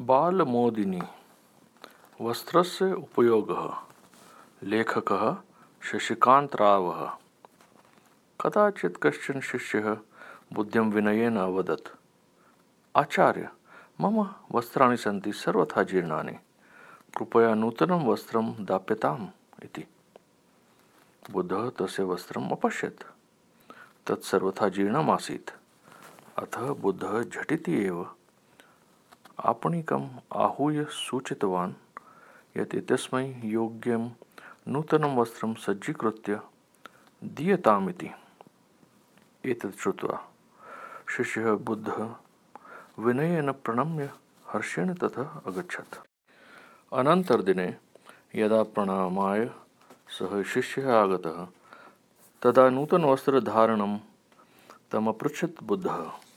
बालमोदिनी, वस्त्रस्य उपयोगः, लेखकः शशिकान्तरावः कदाचित् कश्चन शिष्यः बुद्धिं विनयेन अवदत्, आचार्य, मम वस्त्राणि सन्ति सर्वथा जीर्णानि, कृपया नूतनं वस्त्रं दाप्यताम् इति। बुद्धः तस्य वस्त्रम् अपश्यत्, तत् सर्वथा अतः बुद्धः झटिति एव आपणिकम् आहूय सूचितवान् यत् एतस्मै योग्यं नूतनं वस्त्रं सज्जीकृत्य दीयतामिति। एतत् श्रुत्वा शिष्यः बुद्धः विनयेन प्रणम्य हर्षेण ततः अगच्छत्। अनन्तरदिने यदा प्रणामाय सः शिष्यः आगतः, तदा नूतनवस्त्रधारणं तमपृच्छत् बुद्धः।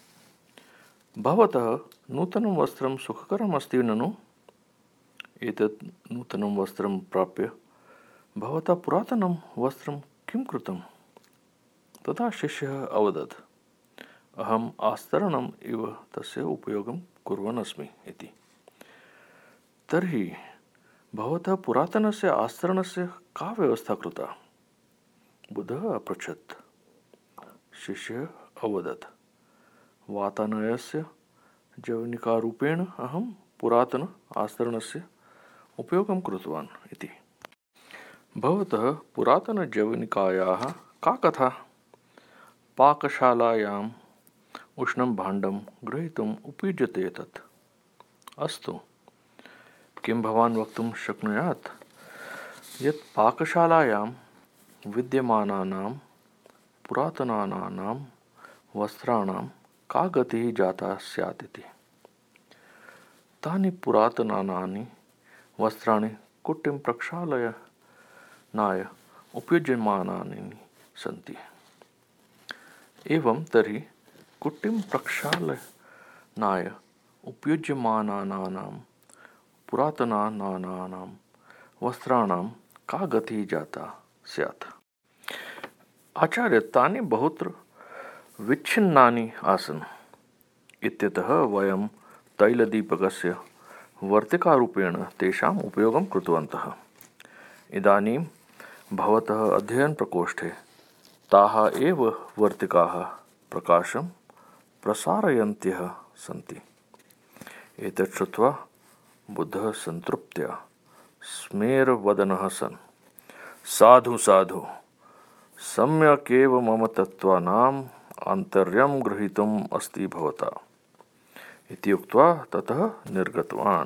भवतः नूतनं वस्त्रं सुखकरम् अस्ति ननु? एतत् नूतनं वस्त्रं प्राप्य भवता पुरातनं वस्त्रं किं कृतं? तथा शिष्यः अवदत्। अहम् आस्तरणम् इव तस्य उपयोगं कुर्वन् अस्मि इति। तर्हि भवतः पुरातनस्य आस्तरणस्य का व्यवस्था कृता? बुधः अपृच्छत्। शिष्यः अवदत् वातानयस्य जवनिकारूपेण अहं पुरातन आस्तरणस्य उपयोगं कृतवान् इति। भवतः पुरातनजवनिकायाः का कथा? पाकशालायाम् उष्णं भाण्डं ग्रहीतुम् उपयुज्यते तत्। अस्तु। किं भवान् वक्तुं शक्नुयात्? यत् पाकशालायां विद्यमानानां पुरातनानां वस्त्राणां का गतिः जाता स्यात् इति तानि पुरातनानि वस्त्राणि कुट्टिं प्रक्षालनाय उपयुज्यमानानि सन्ति एवं तर्हि कुट्टिं प्रक्षालनाय उपयुज्यमानानां पुरातनानां वस्त्राणां का गतिः जाता स्यात्। आचार्य तानि बहुत्र विच्छिन्नानि आसन्। इत्यतः वयं तैलदीपकस्य वर्तिकारूपेण तेषाम् उपयोगं कृतवन्तः। इदानीं भवतः अध्ययनप्रकोष्ठे ताः एव वर्तिकाः प्रकाशं प्रसारयन्त्यः सन्ति। एतत् श्रुत्वा बुद्धः सन्तृप्त्या स्मेरवदनः सन्। साधु साधु, सम्यकेव मम तत्त्वानाम् आन्तर्यं गृहीतुम् अस्ति भवता। इति उक्त्वा ततः निर्गतवान्।